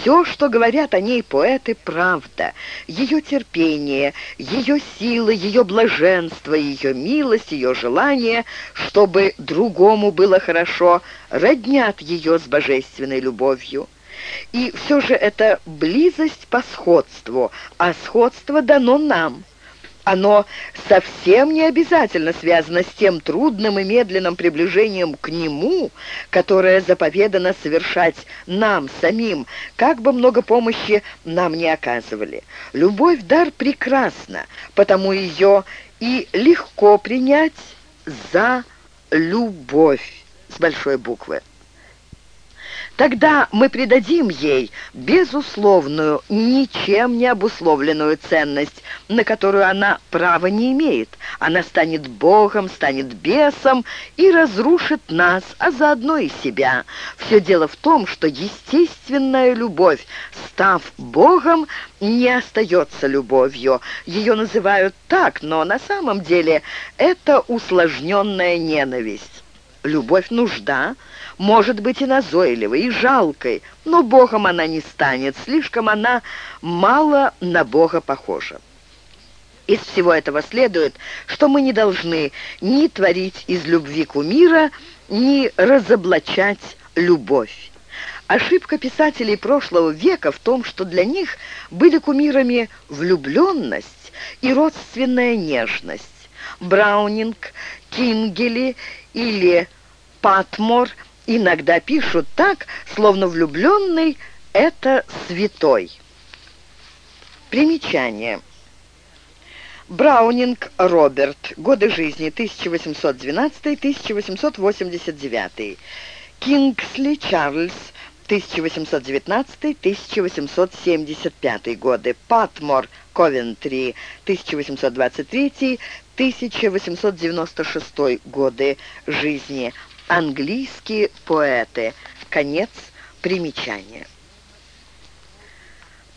Все, что говорят о ней поэты, правда. Ее терпение, ее сила, ее блаженство, ее милость, ее желание, чтобы другому было хорошо, роднят ее с божественной любовью. И все же это близость по сходству, а сходство дано нам. Оно совсем не обязательно связано с тем трудным и медленным приближением к Нему, которое заповедано совершать нам самим, как бы много помощи нам не оказывали. Любовь — дар прекрасна, потому ее и легко принять за любовь с большой буквы. Тогда мы придадим ей безусловную, ничем не обусловленную ценность, на которую она права не имеет. Она станет Богом, станет бесом и разрушит нас, а заодно и себя. Все дело в том, что естественная любовь, став Богом, не остается любовью. Ее называют так, но на самом деле это усложненная ненависть. Любовь нужда — может быть и назойливой, и жалкой, но Богом она не станет, слишком она мало на Бога похожа. Из всего этого следует, что мы не должны ни творить из любви кумира, ни разоблачать любовь. Ошибка писателей прошлого века в том, что для них были кумирами влюбленность и родственная нежность. Браунинг, Кингели или Патмор – иногда пишут так, словно влюбленный — это святой. Примечание. Браунинг Роберт. Годы жизни 1812-1889. Кингсли Чарльз. 1819-1875 годы. Патмор Ковентри. 1823-1896 годы жизни английские поэты. Конец примечания.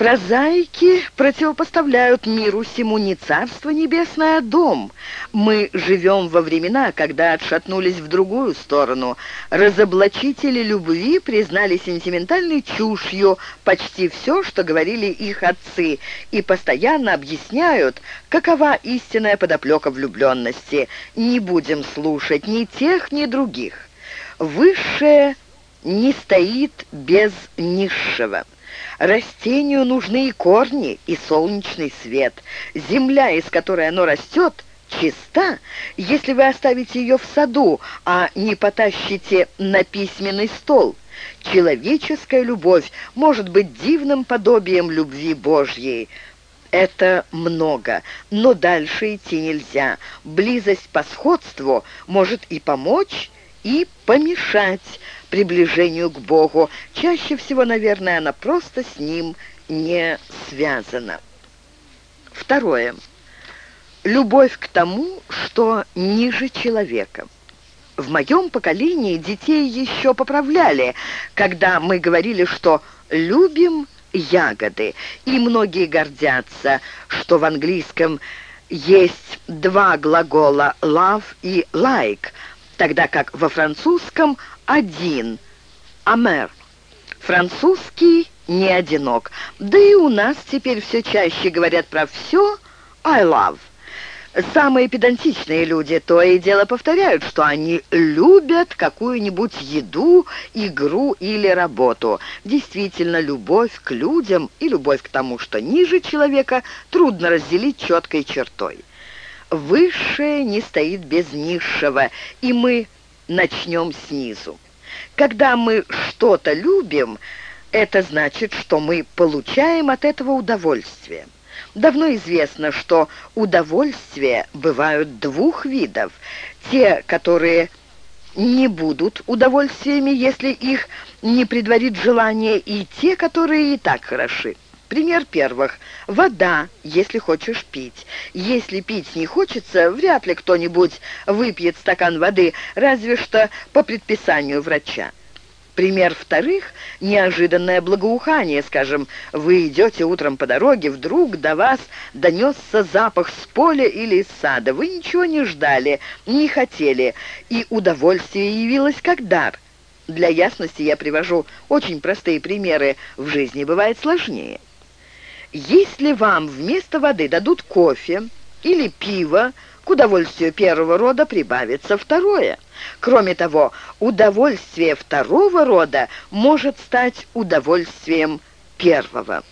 Прозаики противопоставляют миру сему не царство небесное, а дом. Мы живем во времена, когда отшатнулись в другую сторону. Разоблачители любви признали сентиментальной чушью почти все, что говорили их отцы, и постоянно объясняют, какова истинная подоплека влюбленности. Не будем слушать ни тех, ни других. Высшее не стоит без низшего. Растению нужны и корни, и солнечный свет. Земля, из которой оно растет, чиста, если вы оставите ее в саду, а не потащите на письменный стол. Человеческая любовь может быть дивным подобием любви Божьей. Это много, но дальше идти нельзя. Близость по сходству может и помочь, и помешать приближению к Богу. Чаще всего, наверное, она просто с ним не связана. Второе. Любовь к тому, что ниже человека. В моем поколении детей еще поправляли, когда мы говорили, что «любим ягоды», и многие гордятся, что в английском есть два глагола «love» и «like», тогда как во французском один «амер». Французский не одинок. Да и у нас теперь все чаще говорят про все «I love». Самые педантичные люди то и дело повторяют, что они любят какую-нибудь еду, игру или работу. Действительно, любовь к людям и любовь к тому, что ниже человека, трудно разделить четкой чертой. Высшее не стоит без низшего, и мы начнем снизу. Когда мы что-то любим, это значит, что мы получаем от этого удовольствие. Давно известно, что удовольствия бывают двух видов. Те, которые не будут удовольствиями, если их не предварит желание, и те, которые и так хороши. Пример первых. Вода, если хочешь пить. Если пить не хочется, вряд ли кто-нибудь выпьет стакан воды, разве что по предписанию врача. Пример вторых – неожиданное благоухание. Скажем, вы идете утром по дороге, вдруг до вас донесся запах с поля или из сада. Вы ничего не ждали, не хотели, и удовольствие явилось как дар. Для ясности я привожу очень простые примеры, в жизни бывает сложнее. Если вам вместо воды дадут кофе или пиво, к удовольствию первого рода прибавится второе. Кроме того, удовольствие второго рода может стать удовольствием первого.